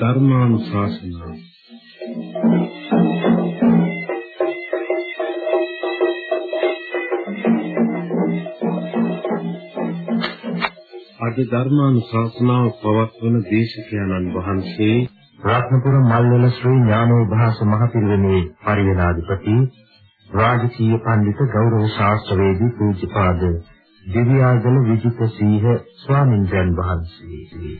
ධර්මානුශාසනාව අද ධර්මානුශාසනාව පවත්වන දේශකයන්න් වහන්සේ රත්නපුර මල්වල ශ්‍රී ඥානෝභාස මහපිරිවෙනේ පරිවේනාධිපති රාජකීය පඬිතු ගෞරව ශාස්ත්‍රවේදී පූජ්‍යපාද දිව්‍යාගල විජිත සීහ ස්වාමින්දයන් වහන්සේ.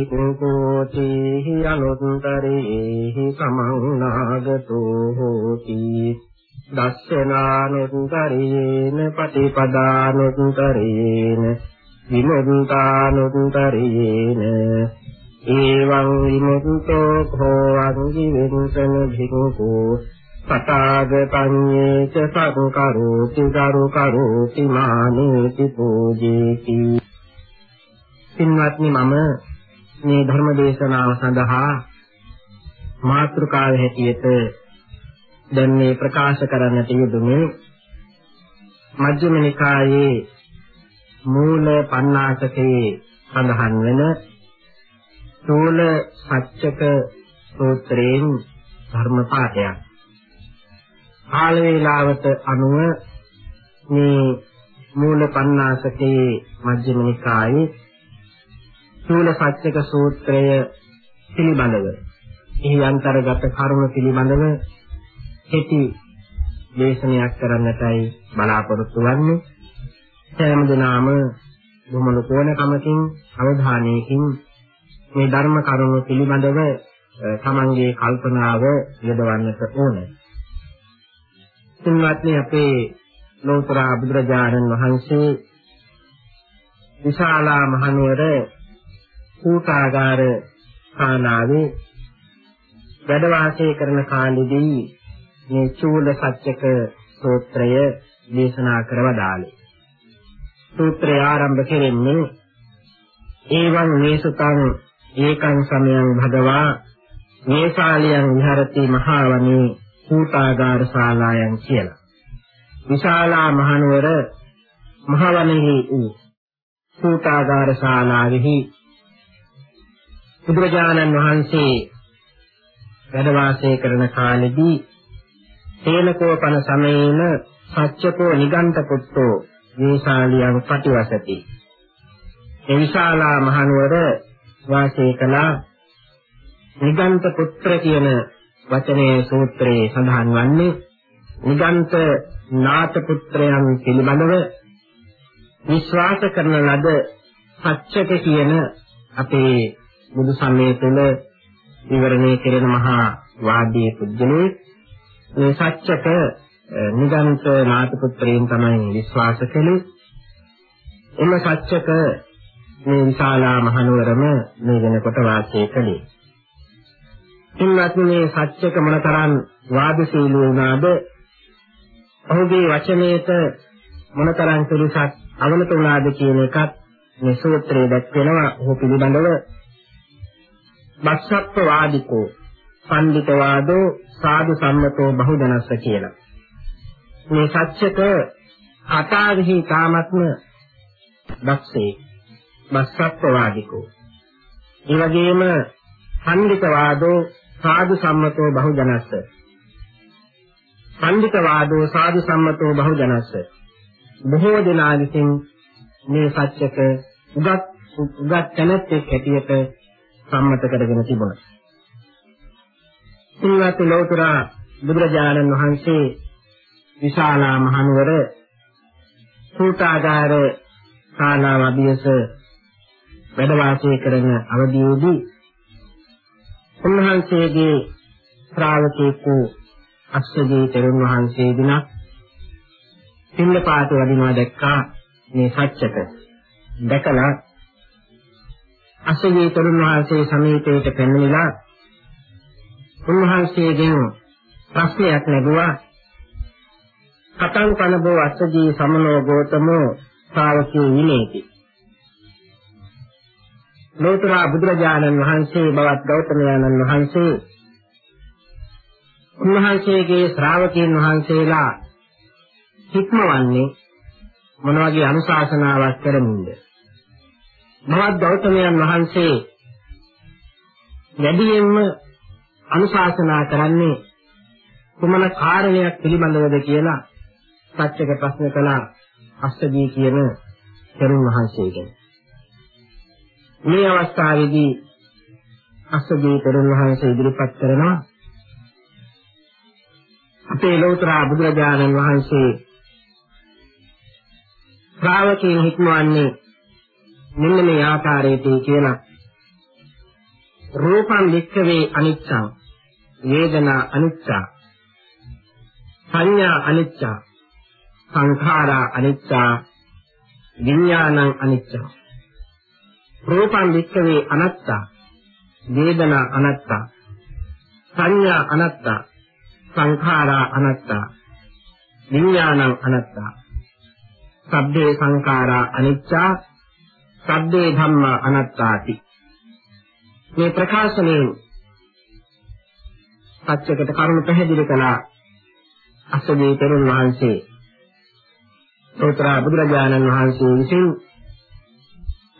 විකෝති අනුත්තරේහි සමන්නාගතෝ හෝති. දස්සනානුත්තරේන පටිපදානුත්තරේන විමුක්තානුත්තරේන එවං විමුක්තෝ භවං ජීවෙන්සන භික්ඛු පතාගතඤ්ඤේච සක්කරෝති දරු කරෝති මානේති පූජේති. පින්වත්නි මම මේ ධර්ම දේශනාව සඳහා මාතෘකාව හැටියට දැන් මේ ප්‍රකාශ කරන්නට යෙදුනේ මජ්ක්‍ධිම නිකායේ මූල පණ්ණාසකේ සඳහන් වෙන සූල සත්‍යක සූත්‍රයෙන් ධර්ම පාඨයක්. කාල වේලාවට අනුව මේ මූල පණ්ණාසකේ මජ්ක්‍ධිම නිකායේ සූල සත්‍යක සූත්‍රය පිළිබඳව එහි අන්තර්ගත කරුණු පිළිබඳව කෙටි දේශනයක් කරන්නටයි බලාපොරොත්තු වෙන්නේ. සෑම දිනම බොහොම ලෝකෝණකමකින් අවධානයකින් මේ ධර්ම කරුණු පිළිබඳව තමන්ගේ කල්පනාව යොදවන්නට ඕනේ. සින්වත්නි අපේ ලෝතර බුදුරජාණන් වහන්සේ විශාලා මහනුවර කූටාගාර ස්ථානාවේ වැඩ වාසය කරන කාලෙදී මේ චූල සත්‍යක සූත්‍රය දේශනා කරවදාලේ. සූත්‍රය ආරම්භ කෙරෙන්නේ ඒවං මේසුතං ඒකං සමයං භගවා මේසාලියං විහරති මහවනේ කූටාගාර ශාලායන් කියලා. විශාලා මහනුවර මහවනෙහි වූ කූටාගාර ශාලාවෙහි බුදුරජාණන් වහන්සේ වැඩ වාසය කරන කාලෙදී තේනකෝපන සමයේන සත්‍යකෝ නිගණ්ඨ පුත්තෝ වේශාලියන් පටිවසති. ඒ විශාලා මහනුවර වාසය කළ නිගණ්ඨ පුත්‍ර කියන වචනයේ සූත්‍රයේ සඳහන් වන්නේ නිගණ්ඨ නාත පුත්‍රයන් පිළිබඳව විශ්වාස කරන ලද සත්‍යක කියන අපේ බුදු සමය තුළ විවරණය කෙරෙන මහා වාදී පුද්ගලයේ මේ සත්‍යක නිගන්ත නාථපුත්‍රයන් තමයි විශ්වාස කළේ. එම සත්‍යක මේ විශාලා මහනුවරම මේ වෙනකොට වාසය කළේ. ඉන්නත් මේ සත්‍යක මොනතරම් වාදශීලී වුණාද? ඔහුගේ වචනයේත මොනතරම් පිළිසක් අවනත වුණාද කියන එකත් මේ සූත්‍රයේ දැක්වෙනවා. ඔහු පිළිබඳව බස්සප්ප වාදිකෝ පණ්ඩිත වාදෝ සාදු සම්මතෝ බහුදනස්ස කියලා. මේ සත්‍යක කතාවෙහි තාමත්ම දක්ෂේ බස්සප්ප වාදිකෝ. ඒ වගේම පණ්ඩිත වාදෝ සාදු සම්මතෝ බහුදනස්ස. පණ්ඩිත වාදෝ සාදු සම්මතෝ බහුදනස්ස. බොහෝ දෙනා විසින් මේ සත්‍යක උගත් උගත් තැනැත්තෙක් හැටියට සම්මත කරගෙන තිබුණා. සිල්වත් ලෞතර බුදුරජාණන් වහන්සේ විශාලා මහනුවර සූතාගාර ශාලාව අභියස වැඩ වාසය කරන අවදීදී උන්වහන්සේගේ ශ්‍රාවකෙක් වූ අස්සජී තෙරුන් වහන්සේ දිනක් පින්නපාත වඩිනවා දැක්කා මේ සත්‍යක දැකලා අසගී තරුණ වහන්සේ සමීපයට පැමිණිලා උන්වහන්සේගෙන් ප්‍රශ්නයක් ලැබුවා කතං කනබෝ අසජී සමනෝ ගෝතමෝ ශ්‍රාවකේ විනේති. ලෝතර බුදුරජාණන් වහන්සේ බවත් ගෞතමයන්න් වහන්සේ උන්වහන්සේගේ ශ්‍රාවකයන් වහන්සේලා හික්මවන්නේ මොන වගේ අනුශාසනාවක් කරමින්ද? බවත් ගෞතමයන් වහන්සේ වැඩියෙන්ම අනුශාසනා කරන්නේ කුමන කාරණයක් පිළිබඳවද කියලා සත්‍යක ප්‍රශ්න කළා අස්සදී කියන තරුණ වහන්සේගෙන්. මේ අවස්ථාවේදී අස්සදී තරුණ වහන්සේ ඉදිරිපත් කරනවා අපේ ලෝතර බුදුරජාණන් වහන්සේ ශ්‍රාවකයන් හික්මවන්නේ මෙන්න මේ ආකාරයට කියලා රූපං වික්ඛවේ අනිච්චං වේදනා අනිච්චා සංඥා අනිච්චා සංඛාරා අනිච්චා විඥානං අනිච්චා රූපං වික්ඛවේ අනත්තා වේදනා අනත්තා සංඥා අනත්තා සංඛාරා අනත්තා විඥානං අනත්තා. සබ්බේ සංඛාරා අනිච්චා සබ්බේ ධම්මා අනත්තාති මේ ප්‍රකාශනයෙන් සත්‍යකට කරුණ පැහැදිලි කළා අසදී තෙරුන් වහන්සේ සෝතර බුදුරජාණන් වහන්සේ විසින්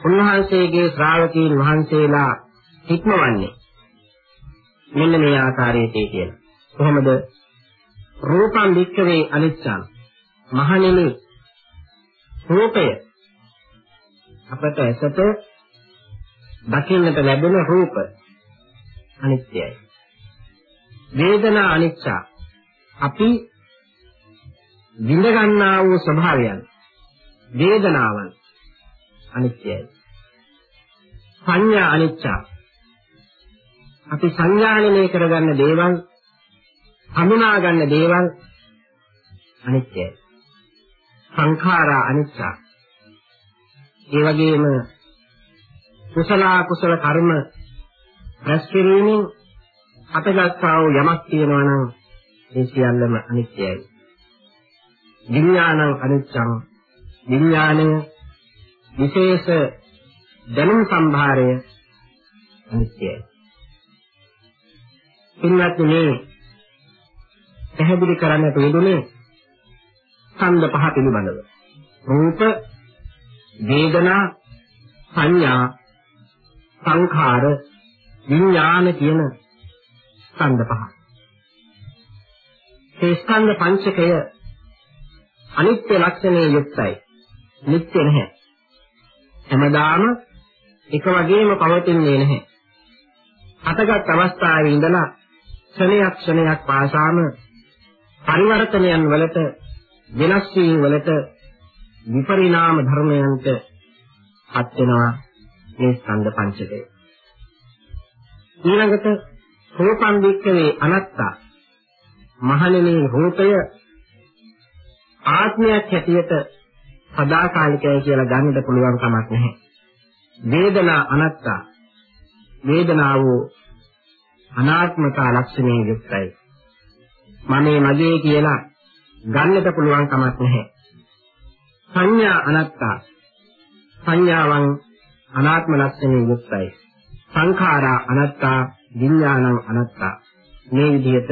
උන්වහන්සේගේ ශ්‍රාවකීන් වහන්සේලා හික්මවන්නේ මෙන්න මේ ආකාරයටයි කියලා. කොහොමද? රූපං වික්කවේ අනිච්චං. මහණෙනි රූපය අපට ඇසට දකින්නට ලැබෙන රූප අනිත්‍යයි. වේදනා අනිච්චා. අපි විඳ ගන්නා වූ ස්වභාවයන් වේදනාවන් අනිත්‍යයි සංඥා අනිච්චා අපි සංඥාණය කරගන්න දේවල් හඳුනා ගන්න දේවල් අනිත්‍යයි සංඛාරා අනිච්චා ඒ වගේම කුසල කුසල කර්ම රැස් කිරීමෙන් අපගත්තා වූ යමක් තියෙනවා නම් ඒ සියල්ලම අනිත්‍යයි විඥානං අනිච්චං විඥානය විශේෂ දැනුම් සම්භාරය අනිත්‍යයි. පින්වත් මේ පැහැදිලි කරන්නට යෙදුනේ ඡන්ද පහ පිළිබඳව. රූප, වේදනා, සංඥා, සංඛාර, විඥාන කියන ස්කන්ධ පහ. මේ ස්කන්ධ පංචකය අනිත්‍ය ලක්ෂණයේ යුක්තයි. නිට්ටය නැහැ. හැමදාම එක වගේම පවතින්නේ නැහැ. හටගත් අවස්ථාවේ ඉඳලා ක්ෂණයක් ක්ෂණයක් පාසාම පරිවර්තනයන් වලට වෙනස් වීම වලට විපරිණාම ධර්මයන්ට පත් වෙනවා මේ ස්කන්ධ පංචකය. ඊළඟට රූපං වික්කවේ අනත්තා මහණෙනි රූපය ආත්මයක් හැටියට සදාකාලිකයි කියලා ගන්නට පුළුවන් කමක් නැහැ. වේදනා අනත්තා. වේදනාව අනාත්මතා ලක්ෂණයෙන් යුක්තයි. මමේ මගේ කියලා ගන්නට පුළුවන් කමක් නැහැ. සංඥා අනත්තා. සංඥාවන් අනාත්ම ලක්ෂණයෙන් යුක්තයි. සංඛාරා අනත්තා විඥානං අනත්තා. මේ විදිහට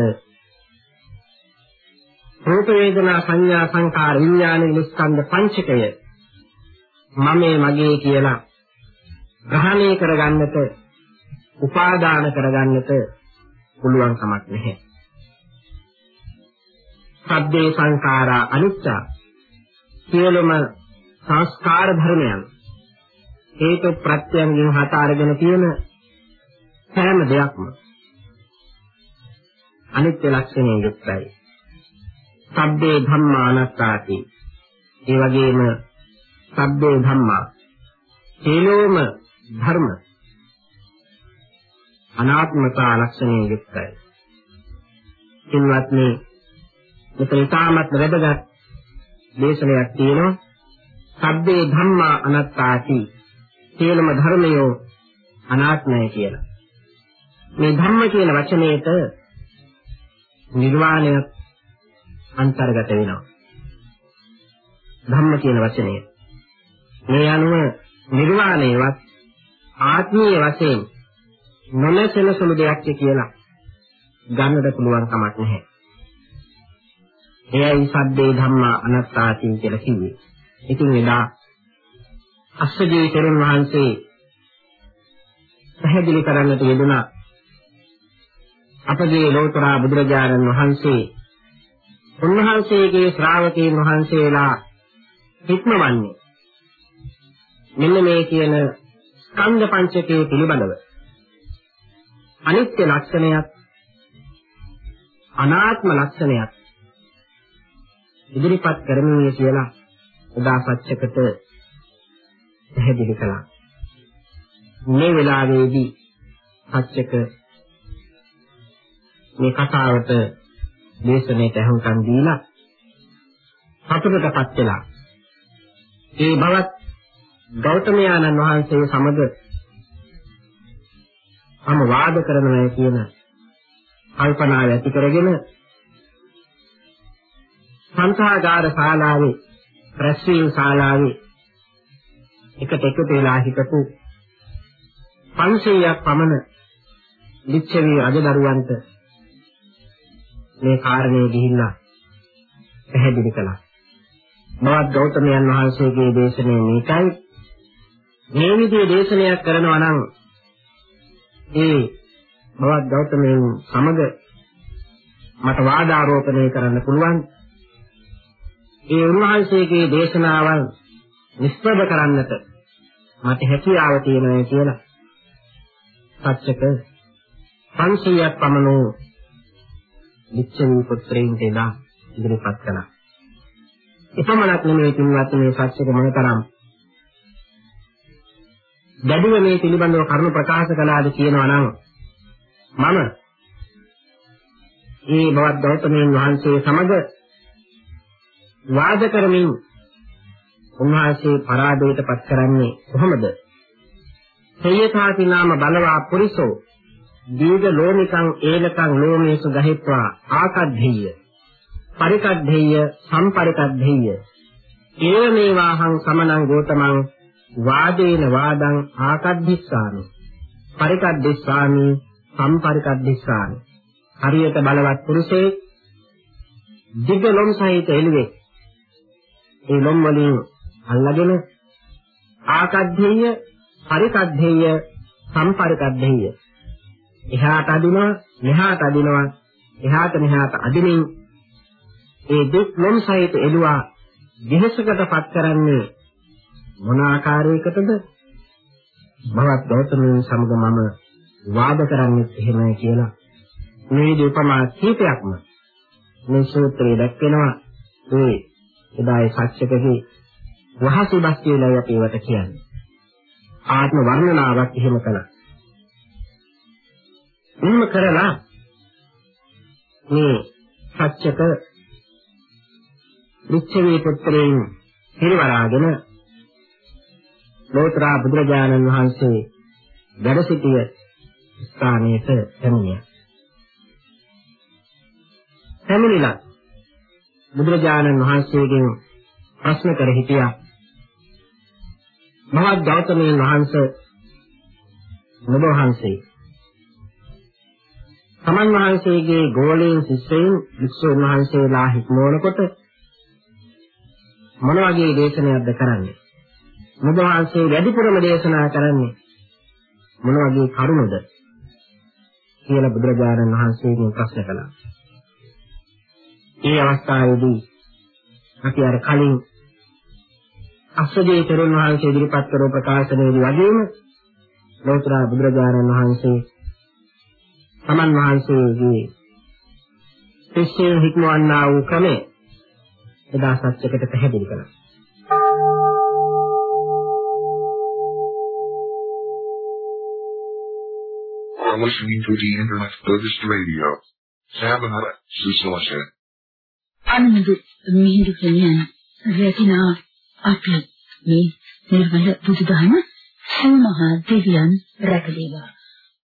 රූප වේදනා සංඥා සංකාර විඥාන නිස්කන්ධ පංචකය මමේ මගේ කියලා ග්‍රහණය කරගන්නට උපාදාන කරගන්නට පුළුවන් කමක් නැහැ. සබ්බේ සංඛාරා අනිච්ච සියලුම සංස්කාර ධර්මයන් හේතු ප්‍රත්‍යයෙන් හට අරගෙන තියෙන සෑම දෙයක්ම අනිත්‍ය ලක්ෂණයෙන් යුක්තයි. සබ්බේ ධම්මා අනාත්තාති. ඒ වගේම සබ්බේ ධම්මා හේලෝම ධර්ම අනාත්මතා ලක්ෂණයෙන් යුක්තයි. කින්වත්නි මෙතන තාමත් වැදගත් දේශනයක් තියෙනවා. සබ්බේ ධම්මා අනාත්තාති. හේලම ධර්මයෝ අනාත්මය කියලා. මේ ධම්ම කියන වචනයේට නිර්වාණය අන්තර්ගත වෙනවා. ධම්ම කියන වචනය. මේ අනුව නිර්වාණයවත් ආත්මීය වශයෙන් නොනැසෙන සුළු දෙයක් කියලා ගන්නට පුළුවන් කමක් නැහැ. එයයි සද්දේ ධම්මා අනත්තාති කියලා කිව්වේ. ඉතින් එදා අස්සජී තෙරුන් වහන්සේ පැහැදිලි කරන්නට යෙදුනා අපගේ ලෝතර බුදුරජාණන් වහන්සේ උන්වහන්සේගේ ශ්‍රාවකයන් වහන්සේලා හික්මවන්නේ මෙන්න මේ කියන ස්කන්ධ පංචකයේ පිළිබඳව අනිත්‍ය ලක්ෂණයක් අනාත්ම ලක්ෂණයක් ඉදිරිපත් කරන්නේ කියලා උදා සත්‍යකට පැහැදිලි කළා. මේ වෙලාවේදී සත්‍යක මේ කතාවට දේශනෙට අහුම්කම් දීලා සතුටටපත් වෙලා ඒ බවත් ගෞතමයාණන් වහන්සේ සමග අම වාද කරනවා කියන කල්පනාව ඇති කරගෙන සංසාගාර ශාලාවේ රැස්වීම ශාලාවේ එකට එකතු වෙලා හිටපු 500ක් පමණ ලිච්ඡවි රජදරුවන්ට මේ කාරණේ ගිහිල්ලා පැහැදිලි කළා. බවත් ගෞතමයන් වහන්සේගේ දේශනේ මේකයි. මේ විදිහේ දේශනයක් කරනවා නම් ඒ බවත් ගෞතමයන් සමග මට වාදාරෝපණය කරන්න පුළුවන්. ඒ උන්වහන්සේගේ දේශනාවල් නිස්ප්‍රභ කරන්නට මට හැකියාව තියෙනවා කියලා සත්‍යක 500ක් පමණ වූ විච්ඡවි පුත්‍රයන් දෙදා ඉදිරිපත් කළා. එපමණක් නෙමෙයි කින්වත් මේ සත්‍යක මොනතරම් දැඩිව මේ පිළිබඳව කරුණු ප්‍රකාශ කළාද කියනවා නම් මම ඒ බවත් ගෞතමයන් වහන්සේ සමග වාද කරමින් උන්වහන්සේ පරාදයට පත් කරන්නේ කොහොමද? සේයථාති නාම බලවා පුරිසෝ දීඝ ලෝමිකං ඒලකං ලෝමේසු ගහිත්වා ආකද්ධෙය්‍ය. පරිකද්ධෙය්‍ය සම්පරිකද්ධෙය්‍ය. ඒව මේවාහං සමනං ගෝතමං වාදේන වාදං ආකද්ධිස්සාමි. පරිකද්ධිස්සාමි සම්පරිකද්ධිස්සාමි. හරියට බලවත් පුරුෂයෙක් දිග ලොම් සහිත එළුවේ ඒ ලොම් වලින් අල්ලගෙන ආකද්ධෙය්‍ය පරිකද්ධෙය්‍ය සම්පරිකද්ධෙය්‍ය එහාට අදිනවා මෙහාට අදිනවා එහාට මෙහාට අදිනින් ඒ දුක් ලොම් සහිත එළුවා විහසකටපත් කරන්නේ මොන ආකාරයකටද? මවත් ගෞතමයන් සමග මම වාද කරන්නේ එහෙමයි කියලා. මේ උපමා කීපයක්ම මේ සූත්‍රයේ දැක්වෙනවා. ඒ එදායි සත්‍යකගේ වහසු බස් කියලා අපි ඒවට කියන්නේ ආත්ම වර්ණනාවක් එහෙම කළා එහෙම කරලා මේ සත්‍යක විච්ඡවේ පුත්‍රයන් පිරිවරාගෙන ලෝතර බුදුරජාණන් වහන්සේ වැඩ සිටිය ස්ථානයට පැමිණියා. පැමිණිලා බුදුරජාණන් වහන්සේගෙන් ප්‍රශ්න කර හිටියා. මහත් ගෞතමයන් වහන්සේ ඔබ වහන්සේ සමන් වහන්සේගේ ගෝලයෙන් ශිෂ්‍යයන් වික්ෂුන් වහන්සේලා හික්මවනකොට මොන වගේ දේශනයක්ද කරන්නේ? ඔබ වහන්සේ වැඩිපුරම දේශනා කරන්නේ මොන වගේ කරුණද? කියලා බුදුරජාණන් වහන්සේගෙන් ප්‍රශ්න කළා. ඒ අවස්ථාවේදී අපි අර කලින් අස්සජේ තෙරුන් වහන්සේ ඉදිරිපත් කරපු ප්‍රකාශනයේදී වගේම ලෝතර බුදුරජාණන් වහන්සේ සමන් වහන්සේගේ ශිෂ්‍යයන් හික්මවන්නා වූ ක්‍රමය එදා සත්‍යකට පැහැදිලි කළා. are listening to the Internet Buddhist Radio. Sabanara Susalasa. අනුමුදු Mihindu කියන රැකිනා අපි මේ නිර්වල බුදුදහම සල්මහා දෙවියන් රැකලේවා.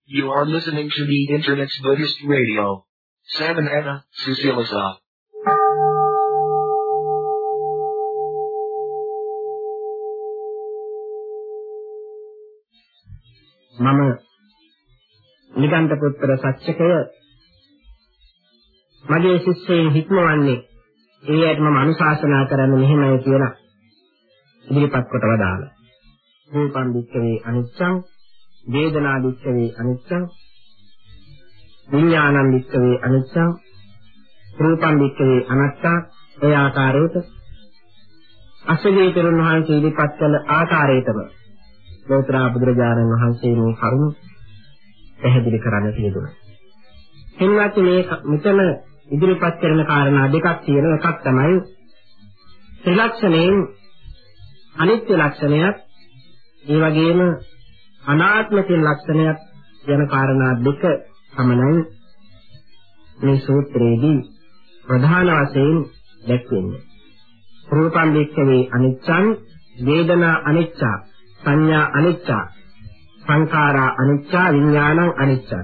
You are listening to the Internet's Buddhist Radio. Seven Anna, Susilasa. මම නිගණ්ඨ පුත්‍ර සත්‍යකය මගේ ශිෂ්‍යයන් හික්මවන්නේ ඒ ඇයිත් මම අනුශාසනා කරන්නේ මෙහෙමයි කියලා ඉදිරිපත් කොට වදාළා. රූපං වික්ඛවේ අනිච්ඡං වේදනා වික්ඛවේ අනිච්ඡං විඥානං වික්ඛවේ අනිච්ඡං රූපං වික්ඛවේ අනාත්තා ඒ ආකාරයට අසගේ තෙරුන් වහන්සේ ඉදිරිපත් කළ ආකාරයටම ලෝතර බුදුරජාණන් වහන්සේ මේ කරුණ පැහැදිලි කරන්න තියදුනා. එන්නත් මේ මෙතන ඉදිරිපත් කරන කාරණා දෙකක් තියෙනවා. එකක් තමයි ත්‍රිලක්ෂණයෙන් අනිත්‍ය ලක්ෂණයක් ඒ වගේම අනාත්ම කියන ලක්ෂණයක් යන කාරණා දෙක පමණයි මේ සූත්‍රයේදී ප්‍රධාන වශයෙන් දැක්වෙන්නේ. රූපං වික්ඛවේ අනිච්ඡං වේදනා අනිච්චා සංඥා අනිච්චා සංඛාරා අනිච්චා විඥානං අනිච්චා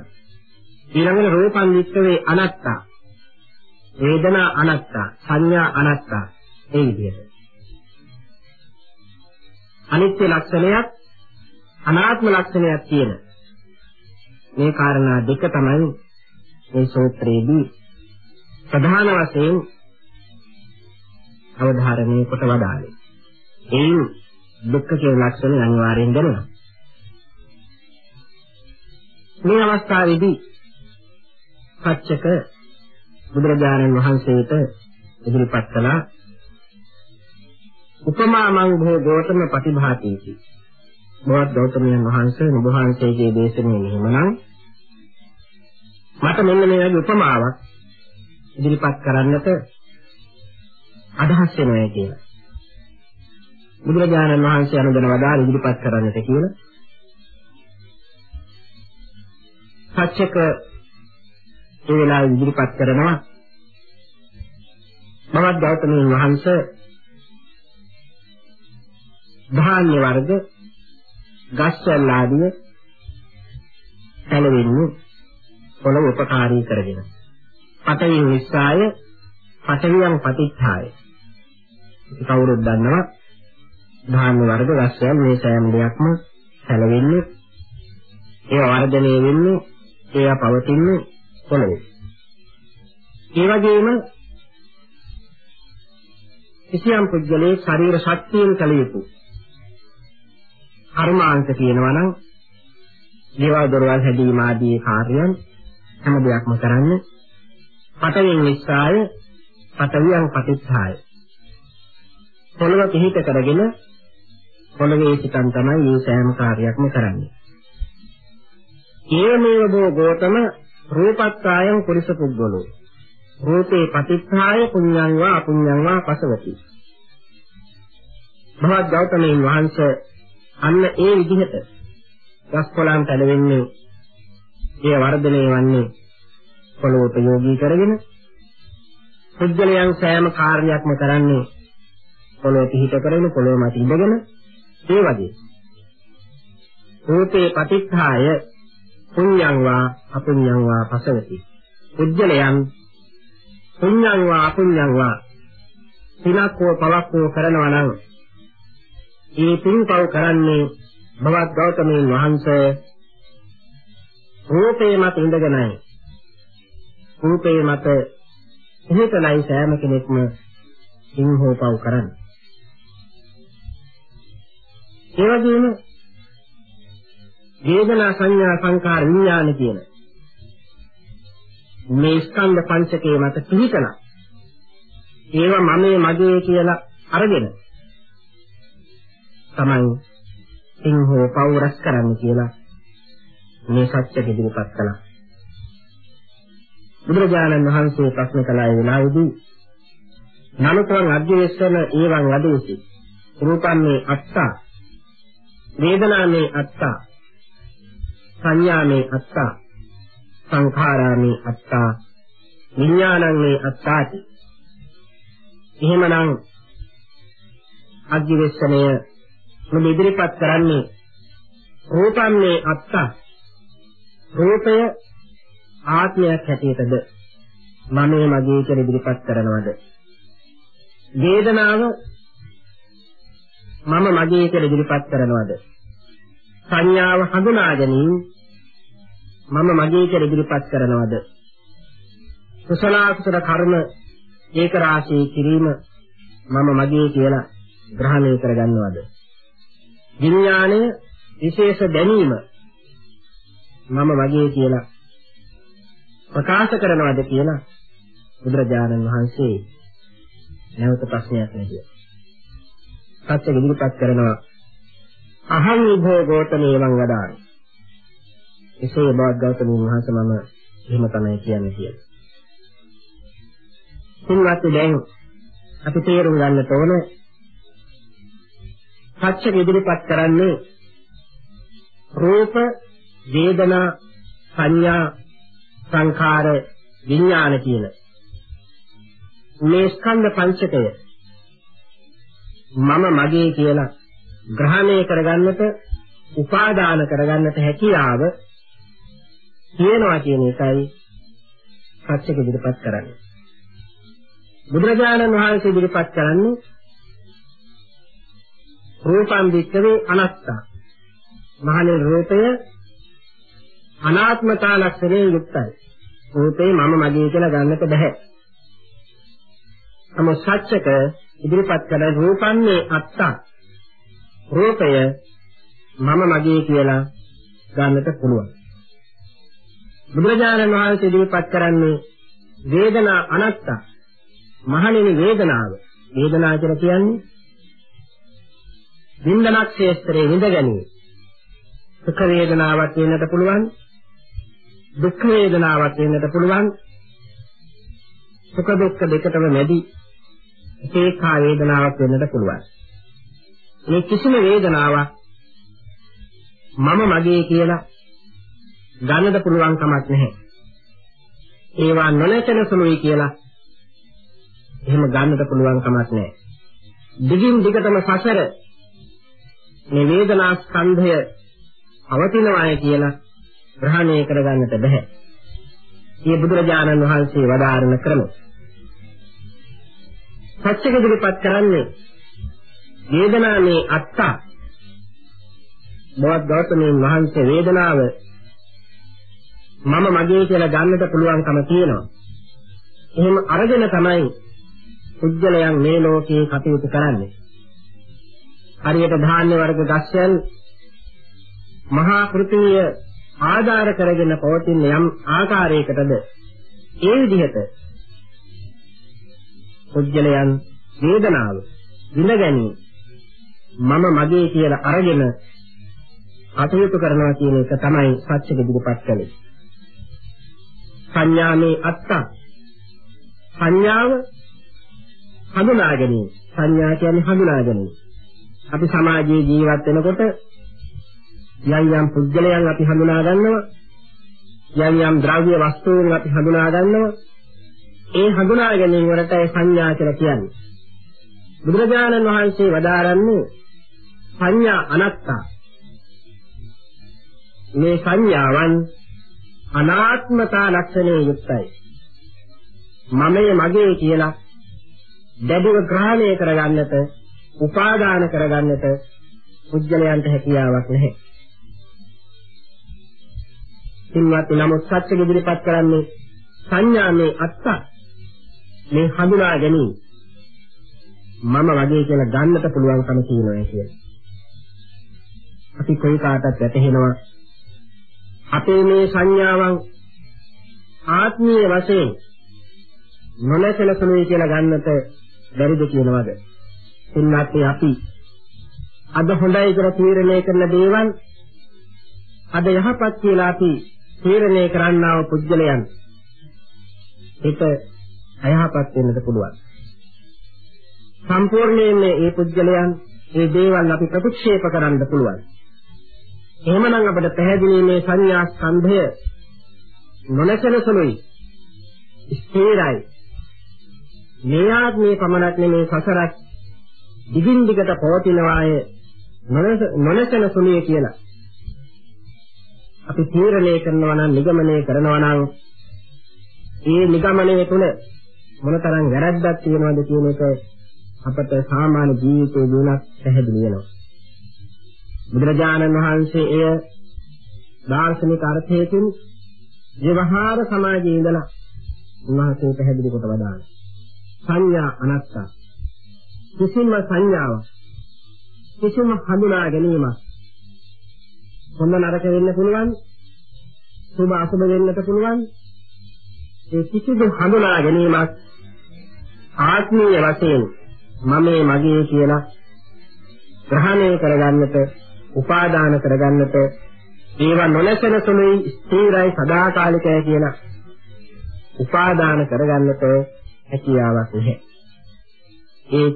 ඊළඟට රූපං වික්ඛවේ අනත්තා වේදනා අනත්තා සංඥා අනත්තා ඒ විදිහට අනිත්‍ය ලක්ෂණයක් අනාත්ම ලක්ෂණයක් තියෙන මේ කාරණා දෙක තමයි මේ සූත්‍රයේදී ප්‍රධාන වශයෙන් අවධාරණය කොට වදාළේ. එයින් දුක්ඛ කියන ලක්ෂණය අනිවාර්යෙන් දැනෙනවා. මේ අවස්ථාවේදී පච්චක බුදුරජාණන් වහන්සේට ඉදිරිපත් කළා උපමා මං භෝ ගෞතම ප්‍රතිභාතීති. බවත් ගෞතමයන් වහන්සේ නුඹහන්සේගේ දේශනාවේ මෙහෙමනම් මට මෙන්න මේ වගේ උපමාවක් ඉදිරිපත් කරන්නට අදහස් වෙනවා කියලා. බුදුරජාණන් වහන්සේ අනුදැන වදාළ ඉදිරිපත් කරන්නට කියලා. සත්‍යක ඒ වෙලාවේ ඉදිරිපත් කරනවා බවත් ගෞතමයන් වහන්සේ ධාන්‍ය වර්ග ගස්වැල් ආදිය පැලවෙන්නේ පොළොව උපකාරී කරගෙන. පඨවි විස්සාය පඨවියන් පටිච්චාය. කවුරුත් දන්නවා ධාන්‍ය වර්ග ගස්වැල් මේ සෑම දෙයක්ම පැලවෙන්නේ ඒ වර්ධනය වෙන්නේ ඒවා පවතින්නේ පොළොවේ. ඒ වගේම කිසියම් පුද්ගලයේ ශරීර ශක්තියෙන් කළ යුතු කර්මාංශ කියනවා නම් දේවල් දොරවල් හැදීම ආදී කාර්යයන් හැම දෙයක්ම කරන්නේ පටවින් නිස්සාය පටවියන් පටිච්චාය පොළව පිහිට කරගෙන පොළවේ සිටන් තමයි මේ සෑම කාර්යයක්ම කරන්නේ ඒමේව බෝ ගෝතම රූපත්තායන් පුරිස පුද්ගලෝ. රූපේ පටිච්චාය පුඤ්ඤං වා අපුඤ්ඤං වා පසවති. භවත් ගෞතමයන් වහන්සේ අන්න ඒ විදිහට ගස්කොලන් පැලවෙන්නේ ඒ වර්ධනය වන්නේ පොළොව ප්‍රයෝගී කරගෙන පුද්ගලයන් සෑම කාර්යයක්ම කරන්නේ පොළොව පිහිට කරගෙන පොළොව මත ඉඳගෙන ඒ වගේ. රූපේ පටිච්චාය පුඤ්ඤං වා අපුඤ්ඤං වා පසවති. පුද්ගලයන් පුඤ්ඤං වා අපුඤ්ඤං වා සිනක්කෝ පලක්කෝ කරනවා නම් ඒ පින්පව් කරන්නේ බවත් ගෞතමයන් වහන්සේ රූපේ මත ඉඳගෙනයි. රූපේ මත එහෙතලයි සෑම කෙනෙක්ම සිංහෝ පව් කරන්නේ. ඒ වගේම වේදනා සංඥා සංකාර විඥාන කියන මේ ස්කන්ධ පංචකයේ මත පිහිටලා ඒවා මමේ මගේ කියලා අරගෙන තමයි සිංහෝ පවුරස් කරන්න කියලා මේ සත්‍ය ඉදිරිපත් කළා. බුදුරජාණන් වහන්සේ ප්‍රශ්න කළා ඒ වෙලාවේදී නලකෝන් අධ්‍යයසන ඒවං වදේසි රූපන්නේ අත්තා. වේදනාමේ අත්තා. සංඥාමේ අත්තා සංඛාරාමේ අත්තා විඥානං අත්තාති එහෙමනම් අධ්‍යවේශනය නුඹ ඉදිරිපත් කරන්නේ රූපම් මේ අත්ත. රූපය ආත්මයක් හැටියටද මමේ මගේ කියලා ඉදිරිපත් කරනවද? වේදනාව මම මගේ කියලා ඉදිරිපත් කරනවද? සංඥාව හඳුනා ගැනීම මම මගේ කියලා ඉදිරිපත් කරනවද? කුසල අකුසල කර්ම ඒක රාශී කිරීම මම මගේ කියලා ග්‍රහණය කරගන්නවද? විඥාණය විශේෂ දැනීම මම මගේ කියලා ප්‍රකාශ කරනවද කියලා බුදුරජාණන් වහන්සේ නැවත ප්‍රශ්නයක් නැතිව. සත්‍ය ඉදිරිපත් කරනවා. අහං විභෝ ගෝතමේ මං වදාන එසේ බවත් ගෞතමයන් වහන්සේ මම එහෙම තමයි කියන්නේ කියලා. සින්වත් දැන් අපි තේරුම් ගන්නට ඕන සත්‍ය ඉදිරිපත් කරන්නේ රූප වේදනා සංඥා සංඛාර විඥාන කියන මේ ස්කන්ධ පංචකය මම මගේ කියලා ග්‍රහණය කරගන්නට උපාදාන කරගන්නට හැකියාව තියෙනවා කියන එකයි සත්‍යක ඉදිරිපත් කරන්නේ. බුදුරජාණන් වහන්සේ ඉදිරිපත් කරන්නේ රූපං වික්කවේ අනත්තා. මහණේ රූපය අනාත්මතා ලක්ෂණයෙන් යුක්තයි. රූපේ මම මගේ කියලා ගන්නට බෑ. නමුත් සත්‍යක ඉදිරිපත් කරන රූපන්නේ අත්තා. රූපය මම මගේ කියලා ගන්නට පුළුවන්. බුදුරජාණන් වහන්සේ ඉදිරිපත් කරන්නේ වේදනා අනත්තා මහණෙනි වේදනාව. වේදනාව කියලා කියන්නේ වින්දනක් ක්ෂේත්‍රයේ විඳ ගැනීම. සුඛ වේදනාවක් වෙන්නට පුළුවන් දුක්ඛ වේදනාවක් වෙන්නට පුළුවන්. සුඛ දුක්ඛ දෙකටම මැදි ඒකා වේදනාවක් වෙන්නට පුළුවන්. මේ කිසිම වේදනාවක් මම මගේ කියලා ගන්නට පුළුවන් කමක් නැහැ ඒවා නොනැසෙන සුළුයි කියලා එහෙම ගන්නට පුළුවන් කමක් නැහැ දිගින් දිගටම සසර මේ වේදනා ස්කන්ධය පවතිනවාය කියලා ග්‍රහණය කරගන්නට බෑ. මේ බුදුරජාණන් වහන්සේ වදාारण ක්‍රම. සත්‍යක ඉදිරිපත් කරන්නේ වේදනාවේ අත්තා බවත් ගෞතමයන් වහන්සේ වේදනාව මම මගේ කියලා ගන්නට පුළුවන්කම තියෙනවා. එහෙම අරගෙන තමයි පුජ්‍යලයන් මේ ලෝකේ කටයුතු කරන්නේ. හරියට ධාන්‍ය වර්ග ගස්යන් මහා පෘථිවිය ආධාර කරගෙන පවතින යම් ආකාරයකටද ඒ විදිහට පුජ්‍යලයන් වේදනාව විඳ ගැනීම මම මගේ කියලා අරගෙන කටයුතු කරනවා කියන එක තමයි සත්‍ය දෙවිපත් කලේ සංඥාමේ අත්ත. සංඥාව හඳුනා ගැනීම සංඥා කියන්නේ හඳුනා ගැනීම අපි සමාජයේ ජීවත් වෙනකොට යම් යම් පුද්ගලයන් අපි හඳුනා ගන්නවා යම් යම් ද්‍රව්‍ය වස්තුන් අපි හඳුනා ගන්නවා ඒ හඳුනා ගැනීම වලට සංඥා කියලා කියන්නේ. බුදුරජාණන් වහන්සේ වදාරන්නේ සංඥා අනත්තා. මේ සංඥාවන් අනාත්මතා ලක්ෂණේ යුක්තයි මමයේ මගේ කියලා දැඩිව ග්‍රහණය කරගන්නට උපාදාන කරගන්නට පුජ්‍යලයන්ට හැකියාවක් නැහැ. සින්වත් නමුත් සත්‍ය ඉදිරිපත් කරන්නේ සංඥාමේ අත්ත මේ හඳුනා ගැනීම මම වගේ කියලා ගන්නට පුළුවන්කම තියෙනවා කියලා. අපි කොයි කාටත් වැටහෙනවා අපේ මේ සංඥාවන් ආත්මීය වශයෙන් නොනැසෙන සුළුයි කියලා ගන්නට බැරිද කියනවාද? එන්නත් අපි අද හොඳයි කියලා තීරණය කරන දේවල් අද යහපත් කියලා අපි තීරණය කරන්නා වූ පුජ්‍යලයන් ඒක අයහපත් වෙන්නත් පුළුවන්. සම්පූර්ණයෙන්ම මේ පුජ්‍යලයන් මේ දේවල් අපි ප්‍රතික්ෂේප කරන්න පුළුවන්. එහෙමනම් අපිට පැහැදිලි මේ සංඥා ස්කන්ධය නොනැසෙන සුළුයි. ස්ථිරයි. මේ ආත්මේ පමණක් නෙමේ සසරක් දිගින් දිගට පවතිනවාය නොනැසෙන සුළුය කියලා අපි තීරණය කරනවා නම් නිගමනය කරනවා නම් ඒ නිගමනය තුළ මොනතරම් වැරද්දක් තියෙනවද කියන එක අපට සාමාන්‍ය ජීවිතයේ දුණක් පැහැදිලි වෙනවා. බුදුරජාණන් වහන්සේ එය දාර්ශනික අර්ථයකින් ව්‍යවහාර සමාජයේ ඉඳලා උන්වහන්සේ පැහැදිලි කොට වදාළා. සංඥා අනත්ත. කිසිම සංඥාවක් කිසිම හඳුනා ගැනීමක් හොඳ නරක වෙන්න පුළුවන් සුභ අසුභ වෙන්නට පුළුවන් ඒ කිසිදු හඳුනා ගැනීමක් ආත්මීය වශයෙන් මමේ මගේ කියලා ග්‍රහණය කරගන්නට උපාදාන කරගන්නට ඒවා නොනැසෙන සුළුයි ස්ථිරයි සදාකාලිකයි කියලා උපාදාන කරගන්නට හැකියාවක් නැහැ. ඒ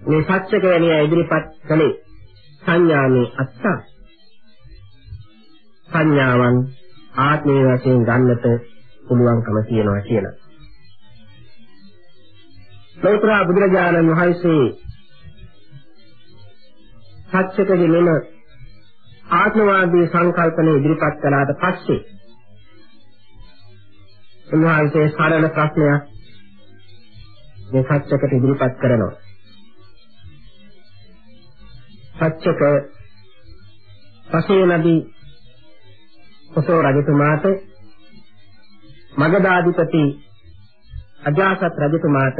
මේ සත්‍යක වැනිය ඉදිරිපත් කළේ සංඥානේ අත්ත සංඥාවන් ආත්මීය වශයෙන් ගන්නට පුළුවන්කම තියනවා කියලා. ලෞතර බුදුරජාණන් වහන්සේ සත්‍යකගේ මෙම ආත්මවාදී සංකල්පන ඉදිරිපත් කළාට පස්සේ උන්වහන්සේ සරල ප්‍රශ්නයක් මේ සත්‍යකට ඉදිරිපත් කරනවා. සත්‍යක පසේ නදී කොසෝ රජතුමාට මගධාධිපති අජාසත් රජතුමාට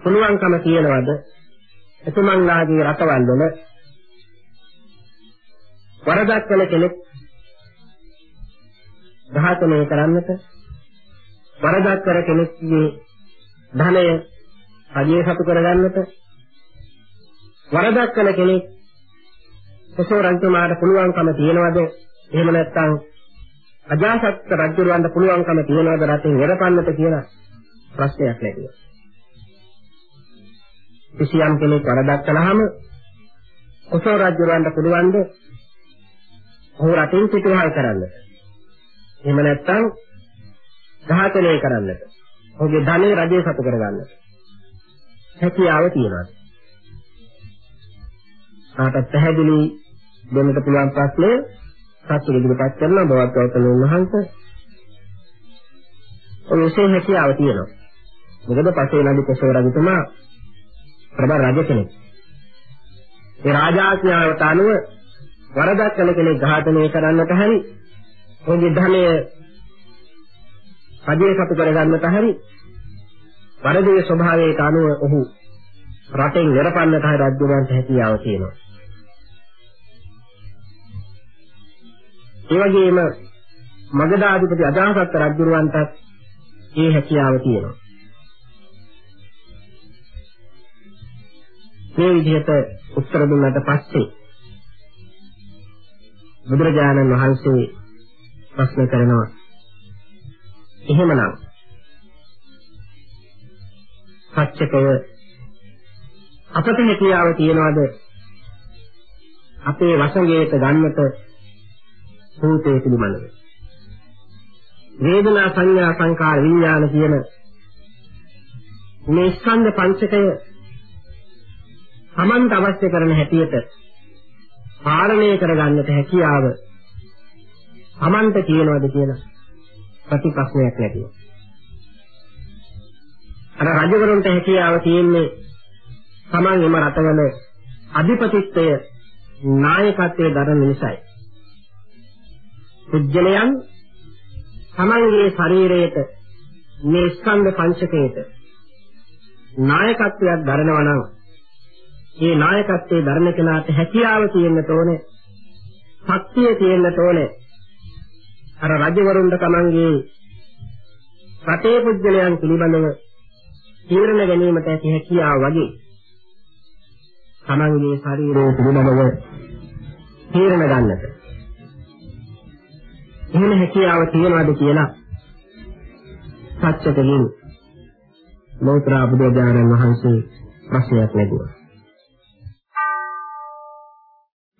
පුළුවන්කම තියනවද එතුමන්ලාගේ රටවල් වල වරදක් කළ කෙනෙක් ඝාතනය කරන්නට වරදක් කර කෙනෙක්ගේ ධනය රජයේ සතු කරගන්නට වරදක් කළ කෙනෙක් කොසෝ රජතුමාට පුළුවන්කම තියනවද එහෙම නැත්නම් අජාසත් රජුරවන්ට පුළුවන්කම තියනවද රටෙන් වෙරපන්නට කියලා ප්‍රශ්නයක් නැතිව. කිසියම් කෙනෙක් වරදක් කළාම කොසෝ රජුරවන්ට පුළුවන්ද ඔහු රටින් පිටුවහල් කරන්නට. එහෙම නැත්නම් ඝාතනය කරන්නට. ඔහුගේ ධනෙ රජේ සතු කරගන්නට. හැකියාව තියෙනවා. කාටත් පැහැදිලි දෙන්නට පුළුවන් ප්‍රශ්නේ සත්‍ය ඉදිරිපත් කරන බවත් ගෞතම වහන්සේ ඔය විශේෂ හැකියාව තියෙනවා. මොකද පසේ නදි කොසෝ රජතුමා ප්‍රබල රජ කෙනෙක්. ඒ රාජාඥාවට අනුව වරදක් කළ කෙනෙක් ඝාතනය කරන්නට හරි ඔහුගේ ධනය රජයේ සතු කරගන්නට හරි වරදේ ස්වභාවයට අනුව ඔහු රටෙන් වෙරපන්නට හරි රජුගන්ට හැකියාව තියෙනවා. ඒ වගේම මගධාධිපති අජාසත් රජුරවන්ටත් ඒ හැකියාව තියෙනවා. මේ විදිහට උත්තර දුන්නාට පස්සේ බුදුරජාණන් වහන්සේ ප්‍රශ්න කරනවා. එහෙමනම් සත්‍යකය අපට හැකියාව තියනවාද? අපේ වසඟයට ගන්නට භූතය පිළිබඳව. වේදනා සංඥා සංකාර විඥාන කියන මේ ස්කන්ධ පංචකය Tamanට අවශ්‍ය කරන හැටියට පාලනය කරගන්නට හැකියාව Tamanට කියනවාද කියලා ප්‍රතිපක්ෂයක් නැතිව. අර රජවරුන්ට හැකියාව තියෙන්නේ Taman එම රටවල අධිපතිත්වය නායකත්වයේ දරන නිසායි. පුජ්‍යලයන් තමන්ගේ ශරීරයට මේ ස්කන්ධ පංචකයට නායකත්වයක් දරනවා නම් ඒ නායකත්වයේ දරන කෙනාට හැකියාව තියෙන්න ඕනේ ශක්තිය තියෙන්න ඕනේ අර රජවරුන්ට තමන්ගේ රටේ පුජ්‍යලයන් පිළිබඳව තීරණ ගැනීමට ඇති හැකියාව වගේ තමන්ගේ ශරීරය පිළිබඳව තීරණ ගන්නට එහෙම හැකියාව තියනවාද කියලා සත්‍යයෙන් ලෝතර බුදුරජාණන් වහන්සේ ප්‍රශ්නයක් ලැබුවා.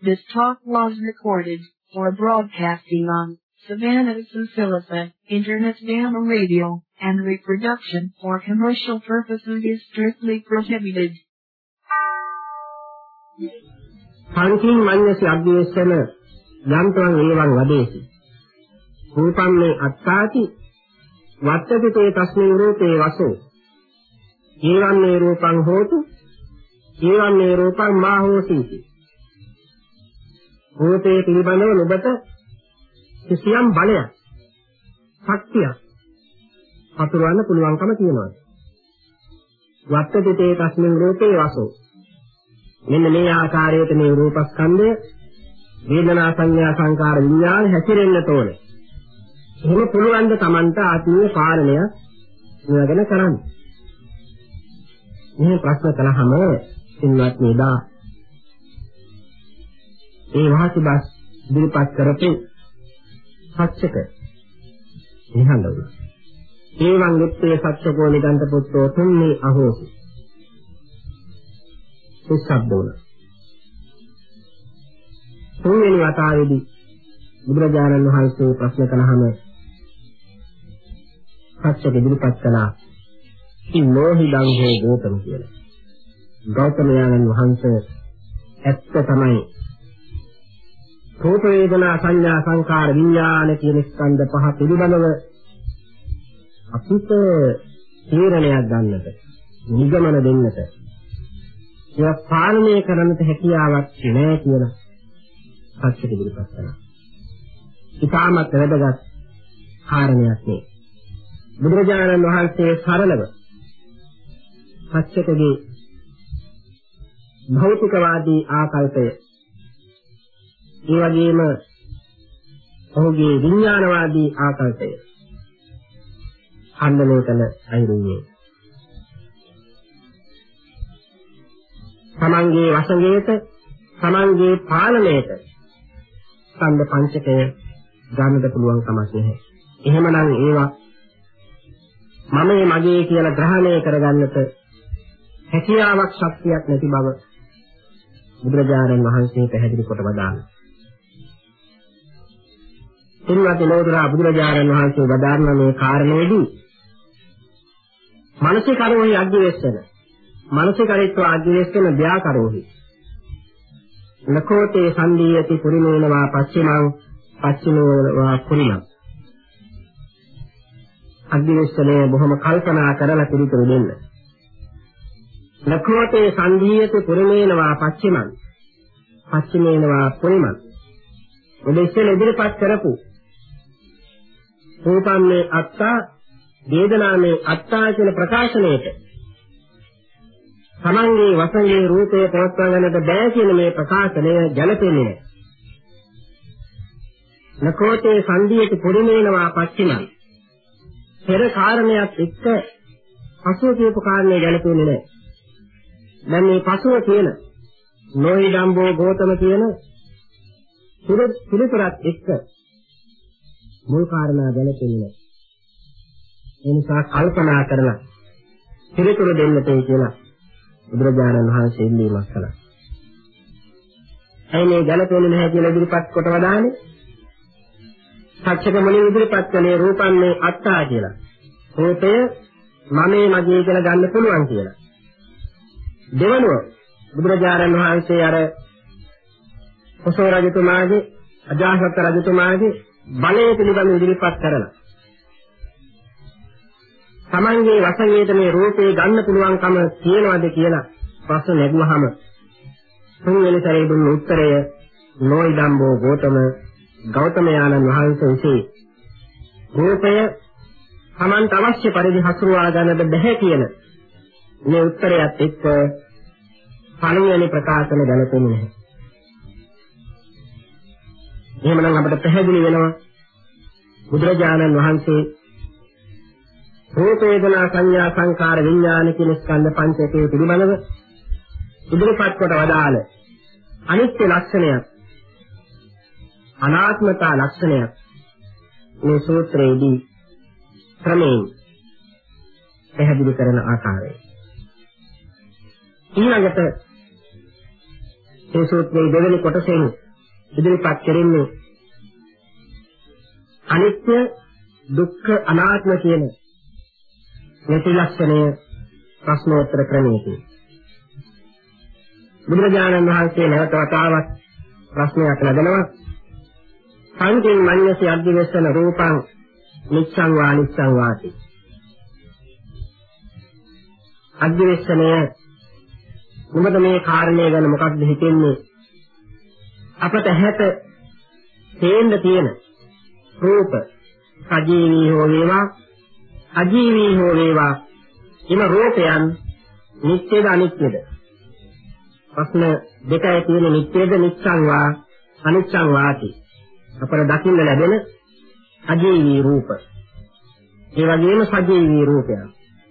This talk was recorded for broadcasting on Savannah Susilisa Internet Dama Radio, and reproduction for commercial purposes is strictly prohibited. සංකීර්ණ මඤ්ඤසි අභ්‍යේශන යන්තං ඒවං වදේසි රූපම් මේ අත්තාති වත්තති තේ තස්මින් රූපේ වසෝ ඒවං මේ රූපං හෝතු ඒවං මේ රූපං මා හෝසීති රූපේ පිළිබඳව නුඹට කිසියම් බලයක් ශක්තියක් පතුරවන්න පුළුවන්කම තියෙනවා වත්තති තේ තස්මින් රූපේ වසෝ මෙන්න මේ ආකාරයට මේ රූපස්කන්ධය වේදනා සංඥා සංකාර විඥාන හැසිරෙන්න ඕනේ. එහෙම පුළුවන් ද Tamanta ආත්මීය කාරණය නිවගෙන කරන්න. මේ ප්‍රශ්න කළාම සින්වත් නේදා ඒ වහසිබස් දිරිපත් කරපු සත්‍යක නිහඬව. ඒවං යුත්තේ සත්‍යකෝ නිගන්ත පුත්තෝ තුන්නේ අහෝසි. සුසබ්දෝන. තුන්වෙනි වතාවේදී බුදුරජාණන් වහන්සේ ප්‍රශ්න කළාම සත්‍යක ඉදිරිපත් කළා. ඉන්නෝහි දං හෝ ගෝතම කියලා. ගෞතමයන්න් වහන්සේ ඇත්ත තමයි රූප වේදනා සංඥා සංකාර විඥාන කියන ස්කන්ධ පහ පිළිබඳව අපිට තීරණයක් ගන්නට නිගමන දෙන්නට ඒවා පාලනය කරන්නට හැකියාවක් නැහැ කියලා සත්‍ය ඉදිරිපත් කරනවා. ඉතාමත් වැදගත් කාරණයක් මේ. බුදුරජාණන් වහන්සේ සරලව සත්‍යකගේ භෞතිකවාදී ආකල්පය ඒ වගේම ඔහුගේ විඥානවාදී ආකල්පය ඛණ්ඩනය කළ අයුරුවේ තමන්ගේ වශයෙන් තමන්ගේ පාලනයට ස්කන්ධ පංචකය ගන්නට පුළුවන් කමක් නැහැ. එහෙමනම් ඒවා මම මගේ කියලා ග්‍රහණය කරගන්නට හැකියාවක් ශක්තියක් නැති බව බුදුරජාණන් වහන්සේ පැහැදිලි කොට වදාළා. එන්නත් ලෝතුරා බුදුරජාණන් වහන්සේ වදාරන මේ කාරණේදී මානසිකරෝහි අධ්‍යවේශන මානසිකරිත්ව අධ්‍යවේශන ව්‍යාකරෝහි ලකෝතේ සම්දීයති පුරිමේනවා පච්චිමං පච්චිනෝවා පුරිමං. අධ්‍යවේශනය බොහොම කල්පනා කරලා පිළිතුරු දෙන්න. ලකෝතේ සම්දීයති පුරිමේනවා පච්චිමං පච්චිමේනවා පුරිමං. ඔබ ඉස්සෙල්ලා ඉදිරිපත් කරපු රූපම්මේ අත්තා වේදනාමේ අත්තා කියන ප්‍රකාශනයට. තමන්ගේ වසංගේ රූපය පවත්වා ගන්නට බෑ කියන මේ ප්‍රකාශනය ගැළපෙන්නේ නකෝතේ සංදීයට පොරිමේනවා පච්චිනා පෙර කාරණයක් එක්ක පසුව කියපු කාරණේ ගැළපෙන්නේ නැහැ දැන් මේ පසුව කියන නොහිඩම්බෝ ගෝතම කියන පිළිතුරත් එක්ක මුල් කාරණා ගැලපෙන්නේ නැහැ. ඒ නිසා කල්පනා කරලා පිළිතුරු දෙන්නට කියලා බුදුරජාණන් වහන්සේ ඉල්ලීමක් කළා. ඇයි මේ ගැලපෙන්නේ නැහැ කියලා ඉදිරිපත් කොට වදාන්නේ? සත්‍යක මොලේ ඉදිරිපත් කළේ රූපන්නේ අත්තා කියලා. රූපය මමේ මගේ කියලා ගන්න පුළුවන් කියලා. දෙවනුව බුදුරජාණන් වහන්සේ අර කොසෝ රජතුමාගේ අජාසත් රජතුමාගේ බලය පිළිබඳව ඉදිරිපත් කරලා තමන්ගේ වශයෙන් මේ රූපේ ගන්න පුළුවන්කම තියනවාද කියලා ප්‍රශ්න නැගුවහම තුන්වෙනි සැරේ දුන්න උත්තරය නොයිදම්බෝ ගෝතම ගෞතම යානන් වහන්සේ විසින් රූපය තමන්ට අවශ්‍ය පරිදි හසුරුවා ගන්නට බැහැ කියන මේ උත්තරයත් එක්ක පළවෙනි ප්‍රකාශන ගැලපෙන්නේ නැහැ. එහෙමනම් අපිට පැහැදිලි වෙනවා බුදුරජාණන් වහන්සේ රූප වේදනා සංඥා සංකාර විඥාන කියන ස්කන්ධ පංචකය පිළිබඳව ඉදිරිපත් කොට වදාළ අනිත්‍ය ලක්ෂණයක් අනාත්මතා ලක්ෂණයක් මේ සූත්‍රයේදී ක්‍රමයෙන් පැහැදිලි කරන ආකාරය. ඊළඟට මේ සූත්‍රයේ දෙවෙනි කොටසෙන් ඉදිරිපත් කෙරෙන්නේ අනිත්‍ය දුක්ඛ අනාත්ම කියන මේ ත්‍රිලක්ෂණය ප්‍රශ්නෝත්තර ක්‍රමයකින් බුදුරජාණන් වහන්සේ නැවත වතාවක් ප්‍රශ්නයක් නගනවා සංකින් මඤ්ඤසි අධිවස්සන රූපං නිච්ඡං වා නිච්ඡං වාති. අධිවස්සනය උඹට මේ කාරණය ගැන මොකක්ද හිතෙන්නේ? අපට හැට තේන්න තියෙන රූප. සජීවී හෝ වේවා අජීවී හෝ වේවා. එම රූපයන් නිත්‍යද අනිත්‍යද? ප්‍රශ්න දෙකයි තියෙන නිත්‍යද නිච්ඡං වා අනිච්ඡං වාති. අපර දකින්න ලැබෙන අජීවී රූප. ඒ වගේම සජීවී රූපයන්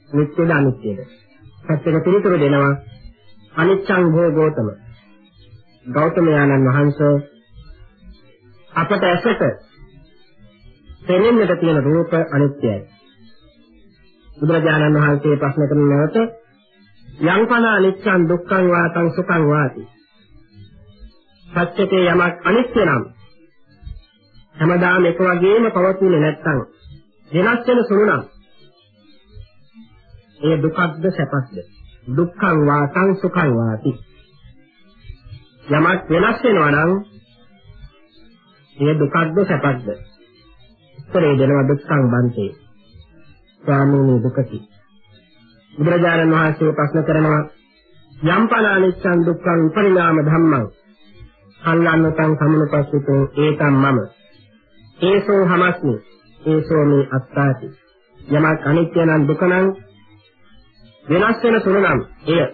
නිත්‍යද අනිත්‍යද? සත්‍යක පිළිතුරු දෙනවා අනිච්ඡං භෝ ගෞතම ගෞතමයන්න් වහන්සේ අපට ඇසට පෙනෙන්නට තියෙන රූප අනිත්‍යයි. බුදුරජාණන් වහන්සේ ප්‍රශ්න කරන නැවත යංකන අනිච්ඡං දුක්ඛං වාතං සුඛං වාති. සත්‍යයේ යමක් අනිත්‍ය නම් හැමදාම එක වගේම පවතින්නේ නැත්නම් වෙනස් වෙන සුළු නම් ඒ දුකක්ද සැපක්ද දුක්ඛං වාතං සුඛං වාති යමක් වෙනස් වෙනවා නම් ඒ දුකක්ද සැපක්ද උත්තරේ දෙනවා දුක්ඛං බන්තේ ස්වාමීනි දුකති බුදුරජාණන් වහන්සේ ප්‍රශ්න කරනවා යම් පනානිච්ඡං දුක්ඛං පරිණාම ධම්මං කල්ලන්නතං සමුනපස්සිතෝ ඒතම් මම. ඒසෝ හමස්මි ඒසෝ මේ අත්තාති. යමක් අනිත්‍ය නම් දුක නම් වෙනස් වෙන සුළු නම් එය.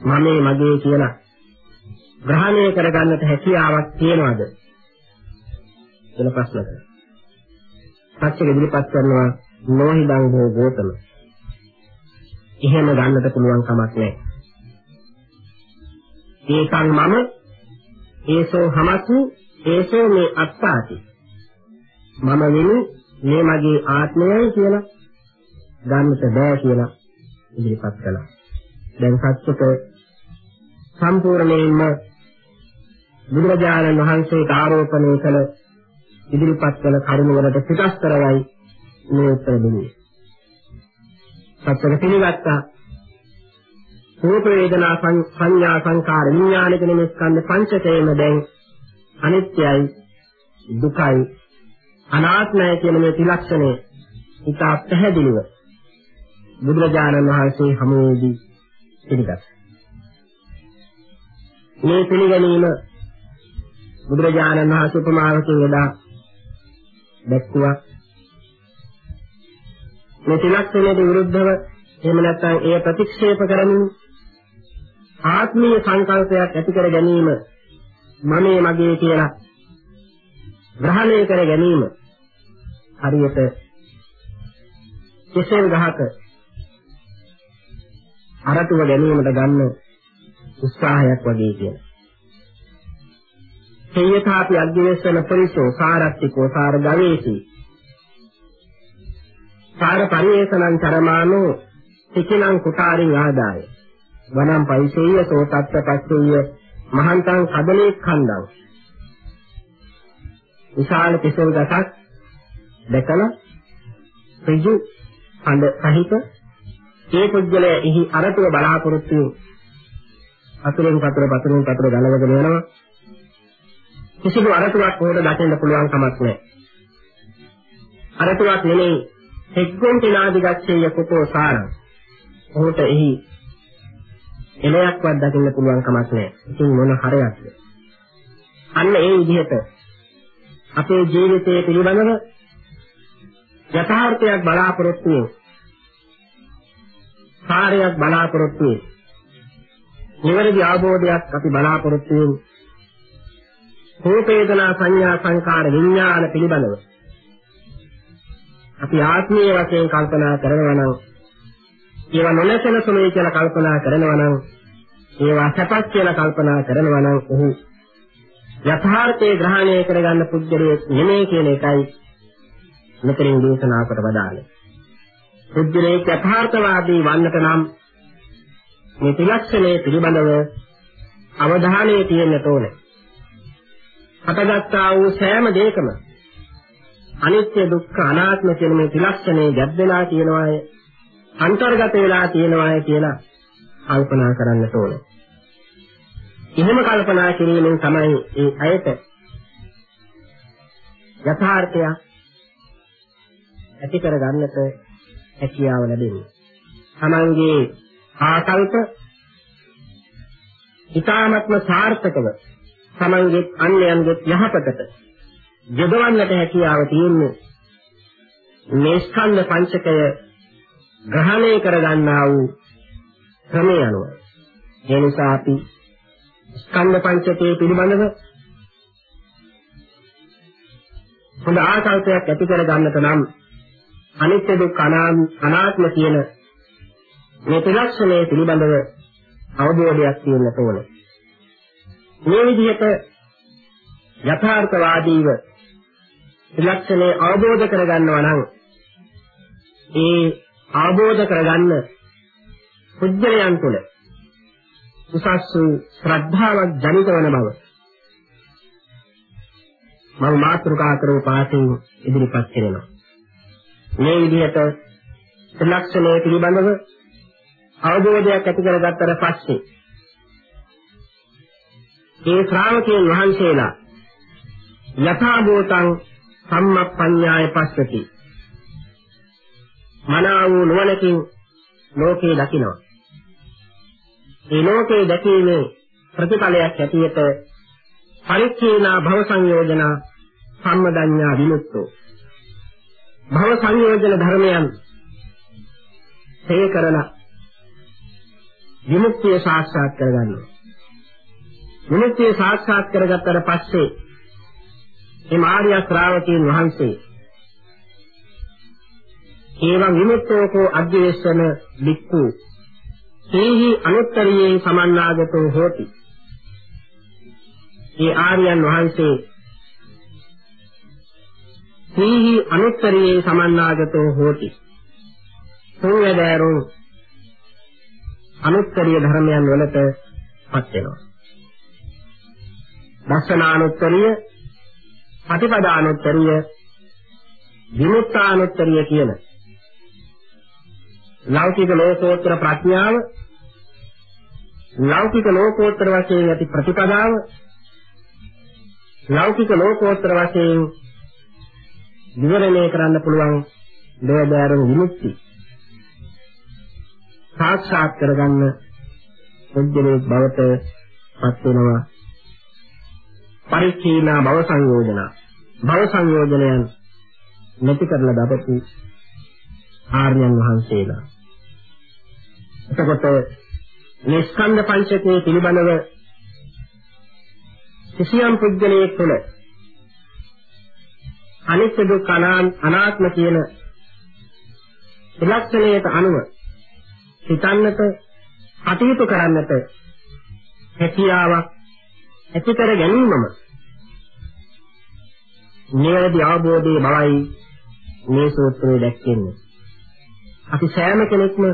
මමේ මගේ කියලා ග්‍රහණය කරගන්නට හැකියාවක් තියනවද? කියලා ප්‍රශ්න කරනවා. සත්‍ය ඉදිරිපත් කරනවා නොහිදං හෝ ගෝතම. එහෙම ගන්නට පුළුවන් කමක් නැහැ. ඒකන් මම ඒසෝ හමතු ඒසෝ මේ අත්තාති. මම වෙනි මේ මගේ ආත්මයයි කියලා ගන්නට බෑ කියලා ඉදිරිපත් කළා. දැන් සත්‍යක සම්පූර්ණයෙන්ම බුදුරජාණන් වහන්සේට ආරෝපණය කළ ඉදිරිපත් කළ කරුණ වලට පිටස්තරයි මේ උත්තර දෙන්නේ. සත්‍යක පිළිගත්තා රූප වේදනා සංඥා සංකාර විඥාන කියන මේ ස්කන්ධ පංචකයම දැන් අනිත්‍යයි දුකයි අනාත්මයි කියන මේ ත්‍රිලක්ෂණය ඉතා පැහැදිලිව බුදුරජාණන් වහන්සේ හමුවේදී පිළිගත්තා. මේ පිළිගැනීම බුදුරජාණන් වහන්සේ උපමාවකින් යොදා දැක්වුවා. මේ ත්‍රිලක්ෂණයට විරුද්ධව එහෙම නැත්නම් එය ප්‍රතික්ෂේප කරමින් ආත්මීය සංකල්පයක් ඇති කර ගැනීම මමේ මගේ කියලා ග්‍රහණය කර ගැනීම හරියට කෙසෙල් ගහක අරටුව ගැනීමට ගන්න උත්සාහයක් වගේ කියන. හේයථාපි අධ්‍යවසන පරිසෝ සාරත්තිකෝ සාර ගවේසි. සාර පරිේෂණං කරමානෝ සිකිනං කුටාරින් ආදාය. වනම් පයිසෙය්‍ය සෝතත්ත පස්සෙය්‍ය මහන්තං කදලේ ඛණ්ඩං. විශාල කෙසෙල් ගසක් දැකලා ඍජු හඳ සහිත ඒ පුද්ගලයා එහි අරටුව බලාපොරොත්තු අතුරෙන් පතර පතරින් පතර ගලවගෙන යනවා කිසිදු අරටුවක් උඩ දකින්න පුළුවන් කමක් නැහැ අරටුවක් නෙමෙයි එක්ගොන් තිනාදි ගච්ඡේය කුකෝ සාරං ඔහුට එහි එලයක්වත් දකින්න පුළුවන් කමක් නැහැ ඉතින් මොන හරයක්ද අන්න ඒ විදිහට අපේ ජීවිතයේ පිළිබඳව යථාර්ථයක් බලාපොරොත්තු වෙන කාර්යයක් බලාපොරොත්තු වෙන. නිවැරදි අවබෝධයක් අපි බලාපොරොත්තු වෙන. රූපේදනා සංඥා සංකාර විඥාන පිළිබඳව අපි ආත්මීය වශයෙන් කල්පනා කරනවා නම් ඒවා නොනැසෙන සුළුයි කියලා කල්පනා කරනවා නම් ඒවා සැපක් කියලා කල්පනා කරනවා නම් ඔහු යථාර්ථයේ ග්‍රහණය කරගන්න පුද්ගලයෙක් නෙමෙයි කියන එකයි මෙතනින් දේශනා කොට වදාළේ. පුද්ගලයේ යථාර්ථවාදී වන්නට නම් මේ ත්‍රිලක්ෂණයේ පිළිබඳව අවධානය තියෙන්නට ඕනේ. හටගත්තා වූ සෑම දෙයකම අනිත්‍ය දුක්ඛ අනාත්ම කියන මේ ත්‍රිලක්ෂණේ ගැබ්දලා තියෙනවාය අන්තර්ගත වෙලා තියෙනවාය කියලා කල්පනා කරන්නට ඕනේ. එහෙම කල්පනා කිරීමෙන් තමයි ඒ අයට යථාර්ථය ඇති කර ගන්නට හැකියාව ලැබෙන්නේ. තමන්ගේ ආකල්ප ඊ타ත්ම සාර්ථකව තමන්ගේ අන්‍යයන්ගේ යහපතට යොදවන්නට හැකියාව තියෙන්නේ මේ ස්කන්ධ පංචකය ග්‍රහණය කරගන්නා වූ ක්‍රමය අනුව. ඒ නිසා අපි ස්කන්ධ පංචකයේ පිළිබඳව හොඳ ආකල්පයක් ඇති කර ගන්නට නම් අනිත්‍ය දුක්ඛ අනාත්ම කියන මේ ත්‍රිලක්ෂණය පිළිබඳව අවබෝධයක් තියෙන්න ඕන. මේ විදිහට යථාර්ථවාදීව ත්‍රිලක්ෂණය අවබෝධ කරගන්නවා නම් ඒ අවබෝධ කරගන්න පුද්ගලයන් තුළ උසස් වූ ශ්‍රද්ධාවක් ජනිත වන බව මම මාතෘකා කරපු පාඨයෙන් ඉදිරිපත් කරනවා. මේ විදිහට ත්‍රිලක්ෂණය පිළිබඳව අවබෝධයක් ඇති කරගත්තට පස්සේ ඒ ශ්‍රාවකයන් වහන්සේලා යථා භූතං සම්මප්පඤ්ඤාය පස්සති. මනා වූ නුවණකින් ලෝකේ දකිනවා. ඒ ලෝකේ දැකීමේ ප්‍රතිඵලයක් ඇටියට පරිච්ඡේනා භව සංයෝජන සම්මදඤ්ඤා විමුක්තෝ. භව සංයෝජන ධර්මයන් තේ කරලා විමුක්තිය සාක්ෂාත් කරගන්නවා. විමුක්තිය සාක්ෂාත් කරගත්තට පස්සේ මේ මාර්ය ශ්‍රාවකයන් වහන්සේ ඒවං විමුක්තෝකෝ අධ්‍යේශන වික්ඛු තේහි අනුත්තරියේ සමන්නාගතෝ හෝති. ඒ ආර්යයන් වහන්සේ තේහි අනුත්තරියේ සමන්නාගතෝ හෝති. සෝවැදෑරුම් අනුත්තරීය ධර්මයන් වලට පත් වෙනවා. දර්ශනානුත්තරීය, ප්‍රතිපදානුත්තරීය, විමුක්තානුත්තරීය කියන ලෞකික ලෝකෝත්තර ප්‍රඥාව ලෞකික ලෝකෝත්තර වශයෙන් ඇති ප්‍රතිපදාව ලෞකික ලෝකෝත්තර වශයෙන් විවරණය කරන්න පුළුවන් දෙවදාරුම් විමුක්තිය සාක්ෂාත් කරගන්න පුද්ගලයෙක් බවට පත් වෙනවා පරිච්ඡේනා භව සංයෝජන. භව සංයෝජනයන් නැති කරලා දබපු ආර්යයන් වහන්සේලා. එතකොට නිස්කන්ධ පංචකයේ පිළිබඳව කිසියම් පුද්ගලයෙක් තුළ අනිත්‍ය දුක්ඛ අනාත්ම කියන ත්‍රිලක්ෂණයට අනුව හිතන්නට කටයුතු කරන්නට හැකියාවක් ඇති කර ගැනීමම නිවැරදි අවබෝධයේ බවයි මේ සූත්‍රයේ දැක්වෙන්නේ. අපි සෑම කෙනෙක්ම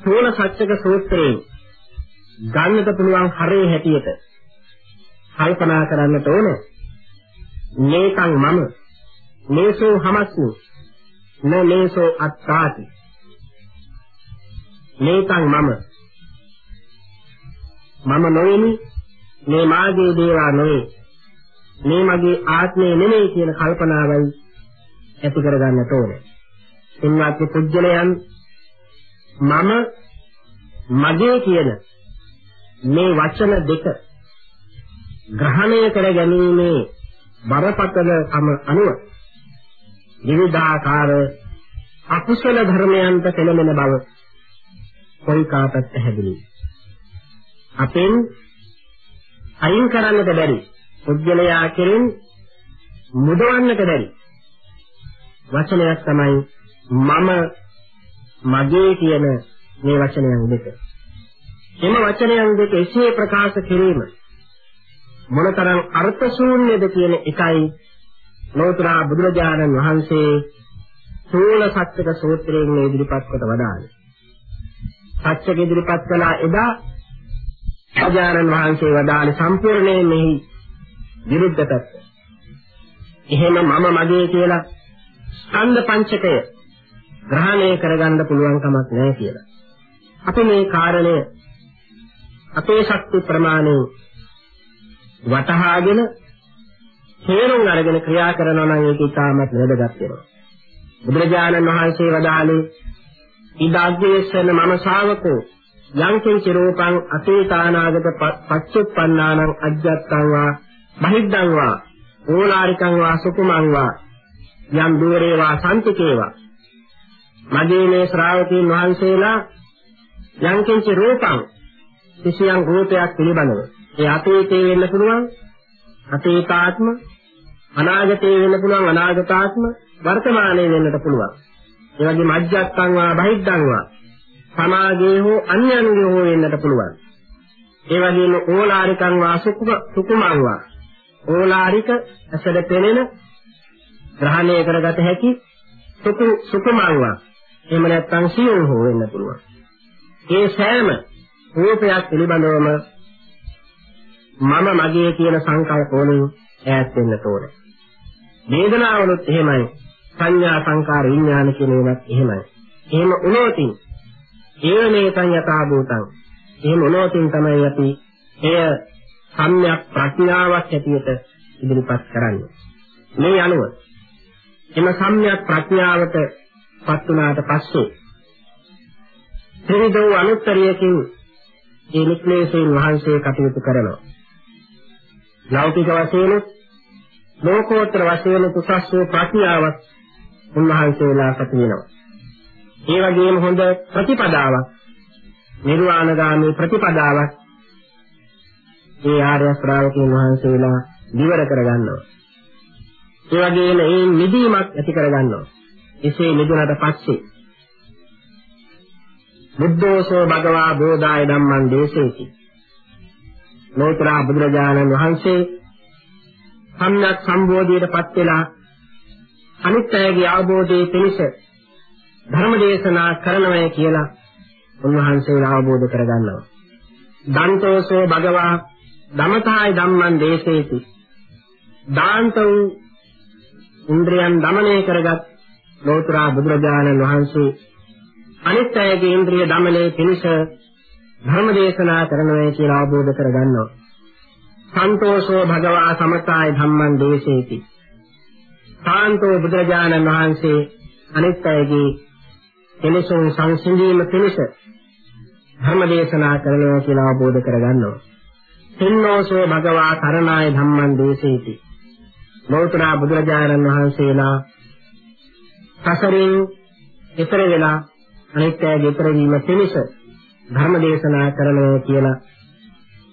සෝල සත්‍යක සූත්‍රයෙන් ගන්නට පුළුවන් හරේ හැටියට කල්පනා කරන්නට ඕන. මේකන් මම මේසෝ හමස්මි න මේසෝ අත්තාති මේකන් මම මම නොවේමි මේ මාගේ දේවා නොවේ මේ මගේ ආත්මය නෙමෙයි කියන කල්පනාවයි ඇති කරගන්නට ඕනේ. එන්වත් පුජ්‍යලයන් මම මගේ කියන මේ වචන දෙක ග්‍රහණය කර ගැනීමේ බරපතලකම අනුව විවිධාකාර අකුසල ධර්මයන්ට පෙළඹෙන බව කොයි කාටත් පැහැදිලි. අපෙන් අයින් කරන්නට බැරි පුද්ගලයා කෙරෙන් මුදවන්නට බැරි වචනයක් තමයි මම මගේ කියන මේ වචනයන් දෙක. එම වචනයන් දෙක එසේ ප්‍රකාශ කිරීම මොනතරම් අර්ථ ශූන්‍යද කියන එකයි ලෝතර බුදුරජාණන් වහන්සේ සූල සත්‍යක සූත්‍රයෙන් ඉදිරිපත් කොට වදාළේ. සත්‍යක ඉදිරිපත් කළා එදා ආජානන් වහන්සේ වදාළේ සම්පූර්ණයෙන් මෙහි විරුද්ධ පැත්ත. එහෙම මම මගේ කියලා ස්කන්ධ පංචකය ග්‍රහණය කරගන්න පුළුවන් කමක් නැහැ කියලා. අපි මේ කාරණය අපේ ශක්ති ප්‍රමාණය වටහාගෙන තේරුම් අරගෙන ක්‍රියා කරනවා නම් ඒක ඉතාමත් වැදගත් වෙනවා. බුදුරජාණන් වහන්සේ වදාළේ ඉදාග්ගේසන මම ශාවකෝ යං කිංච රූපං අතීතානාගත පච්චුප්පන්නානං අජ්ජත්තං වා බහිද්ධං වා ඕලාරිකං වා සුකුමං වා යම් දුරේ වා සම්තිකේවා මගේ මේ ශ්‍රාවකයන් වහන්සේලා යං කිංච රූපං කිසියම් රූපයක් පිළිබඳව. ඒ අතීතේ වෙන්න පුළුවන් අතීතාත්ම අනාගතේ වෙන්න පුළුවන් අනාගතාත්ම වර්තමානයේ වෙන්නට පුළුවන්. ඒ වගේ මජ්ජත්තං වා බහිද්ධං වා සමාගයේ හෝ අන්‍යයන්ගේ හෝ වෙන්නට පුළුවන් ඒ වගේම ඕලාරිකං වා සුකුමං වා ඕලාරික ඇසට පෙනෙන ග්‍රහණය කරගත හැකි සුකු සුකුමං වා එහෙම නැත්නම් සියුම් හෝ වෙන්න පුළුවන් ඒ සෑම රූපයක් පිළිබඳවම මම මගේ කියන සංකල්ප වලින් ඈත් වෙන්න ඕනේ. වේදනාවලුත් එහෙමයි. සංඥා සංකාර විඥාන කියන ඒවාත් එහෙමයි. එහෙම උනෝතින් ඒවනේතං යථා භූතං. එහෙම උනෝතින් තමයි අපි එය සම්‍යක් ප්‍රඥාවක් ඇටියට ඉදිරිපත් කරන්නේ. මේ අනුව එම සම්‍යක් ප්‍රඥාවට පත් වුණාට පස්සේ ත්‍රිවිධ අනුත්තරියකින් ඒ නික්ලේශයෙන් වහන්සේ කටයුතු කරනවා. ලෞකික වශයෙන් ලෝකෝත්තර වශයෙන් කුසස් වූ ප්‍රඥාවක් උන්වහන්සේලා ඇති වෙනවා. ඒ වගේම හොඳ ප්‍රතිපදාවක් නිර්වාණගාමී ප්‍රතිපදාවක් ඒ ආර්ය ශ්‍රාවකයන් වහන්සේලා විවර කරගන්නවා. ඒ වගේම ඒ නිදීමක් ඇති කරගන්නවා. එසේ නිදුනට පස්සේ බුද්ධෝසෝ භගවා බෝධාය ධම්මං දේශේති. ලෝතර බුදුරජාණන් වහන්සේ සම්්‍යක් සම්බෝධියටපත් වෙලා අනිත් අයගේ අවබෝධයේ පිණිස ධර්ම දේශනා කරනවා කියලා උන්වහන්සේලා අවබෝධ කරගන්නවා. දන්තෝසෝ භගවා ධමතායි ධම්මං දේශේති. දාන්තං ඉන්ද්‍රයන් দমনය කරගත් ලෝතර බුදුරජාණන් වහන්සේ අනිත් අයගේ ඉන්ද්‍රිය দমনයේ පිණිස ධර්ම දේශනා කරනවා කියලා අවබෝධ කරගන්නවා. සන්තෝෂෝ භගවා සමතායි ධම්මං දේශේති. සාන්තෝ බුදුරජාණන් වහන්සේ අනිත් අයගේ කෙලෙසුන් සංසිඳීම පිණිස ධර්ම දේශනා කරනවා කියලා අවබෝධ කරගන්නවා. සින්නෝසෝ භගවා කරණාය ධම්මං දේශේති. ලෝතර බුදුරජාණන් වහන්සේලා සසරින් ඊතර වෙලා අනිත්‍යය ඊතර වීම පිණිස ධර්ම දේශනා කරනවා කියලා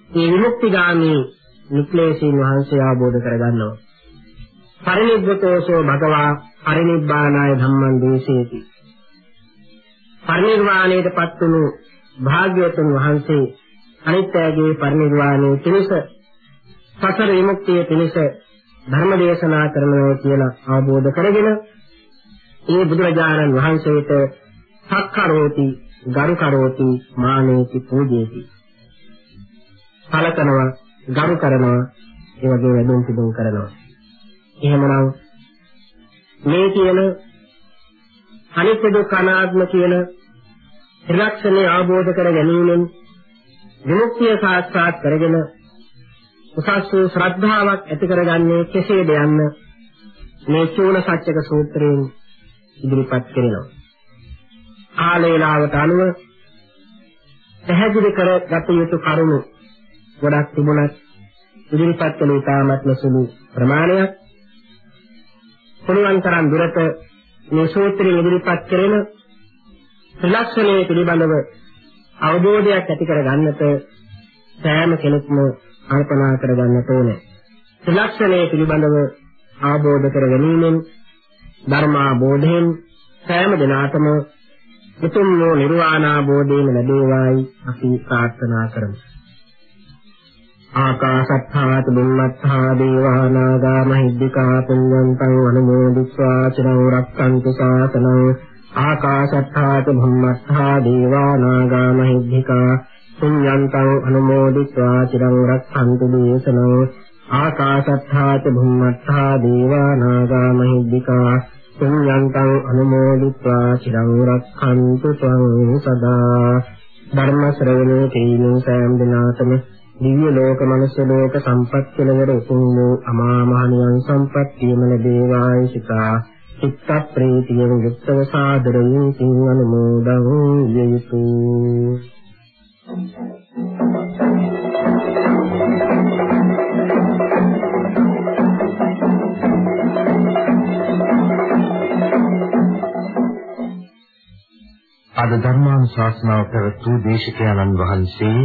මේ විමුක්තිගාමී නික්ලේශීන් වහන්සේ ආબોධ කරගන්නවා. පරිනිබ්බතෝසෝ භගවා පරිනිබ්බානාය ධම්මං දේශේති. පරිනිර්වාණයට පත් වුණු භාග්‍යවතුන් වහන්සේ අනිත්‍යයේ පරිනිර්වාණය පිණිස සසර විමුක්තිය පිණිස ධර්ම දේශනා කරනවා කියලා අවබෝධ කරගෙන ඒ බුදුරජාණන් වහන්සේට සක්කරෝති ගරු කරෝති මානේති පූජේති. සලකනවා ගරු කරනවා ඒ වගේ වැඩුම් පිදුම් කරනවා. එහෙමනම් මේ කියන අනිත්‍ය දුක්ඛ අනාත්ම කියන ත්‍රිලක්ෂණය අවබෝධ කර ගැනීමෙන් විමුක්තිය සාක්ෂාත් කරගෙන උසස් වූ ශ්‍රද්ධාවක් ඇති කරගන්නේ කෙසේද යන්න මේ චූල සත්‍යක සූත්‍රයෙන් ඉදිරිපත් කරනවා. ආලේලාවට අනුව පැහැදිලි කරගත යුතු කරුණු ගොඩක් තිබුණත් ඉදිරිපත් කළ ඉතාමත්ම සුළු ප්‍රමාණයක් පුළුවන් තරම් දුරට මේ සූත්‍රයෙන් ඉදිරිපත් කරන ත්‍රිලක්ෂණය පිළිබඳව අවබෝධයක් ඇති කරගන්නට සෑම කෙනෙක්ම අර්පණා කරගන්නට ඕනේ. ත්‍රිලක්ෂණය පිළිබඳව ආબોධ කර ගැනීමෙන් ධර්මාබෝධයෙන් සෑම දිනාටම උතුම් වූ නිර්වාණාබෝධයෙන් ලැබේවායි අපි ප්‍රාර්ථනා කරමු. ආකාශත්ථාත බුම්මත්ථා දේවානාගා මහිද්దికා පුඤ්ඤන්තං අනුමෝදිත්වා චිරෝ රක්ඛන්තු සාසනං ආකාශත්ථාච භුම්මත්ථා දේවානාගා මහිද්దికා පුඤ්ඤන්තං අනුමෝදිत्वा චිරං රක්ඛන්තු දේශනං ආකාශත්ථාච භුම්මත්ථා දේවානාගා මහිද්దికා පුඤ්ඤන්තං අනුමෝදිत्वा චිරං රක්ඛන්තු ත්වං සදා ධර්ම ශ්‍රවණේ තීනෝ සෑම දිනාතම දිව්‍ය ලෝක මනුෂ්‍ය ලෝක සම්පත් කෙලවර උතුම් වූ අමා මහ නිවන් සම්පත් කීමන දේවායි සිතා චිත්ත ප්‍රීතියෙන් යුක්තව සාදරයෙන් සිං අනුමෝදන් විය යුතුය අද ධර්මානුශාසනාව පැවැත්වූ දේශකයන්න් වහන්සේ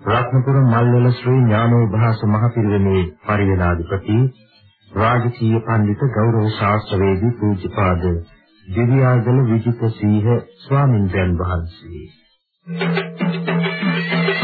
රත්නපුර මල්වල ශ්‍රී ඥානෝභාස මහපිරිවෙනේ පරිවේනාධිපති රාජකීය පඬිතු ගෞරව ශාස්ත්‍රවේදී පූජ්‍යපාද දිව්‍යාගල විජිත සීහ ස්වාමින්වයන් වහන්සේ Thank you.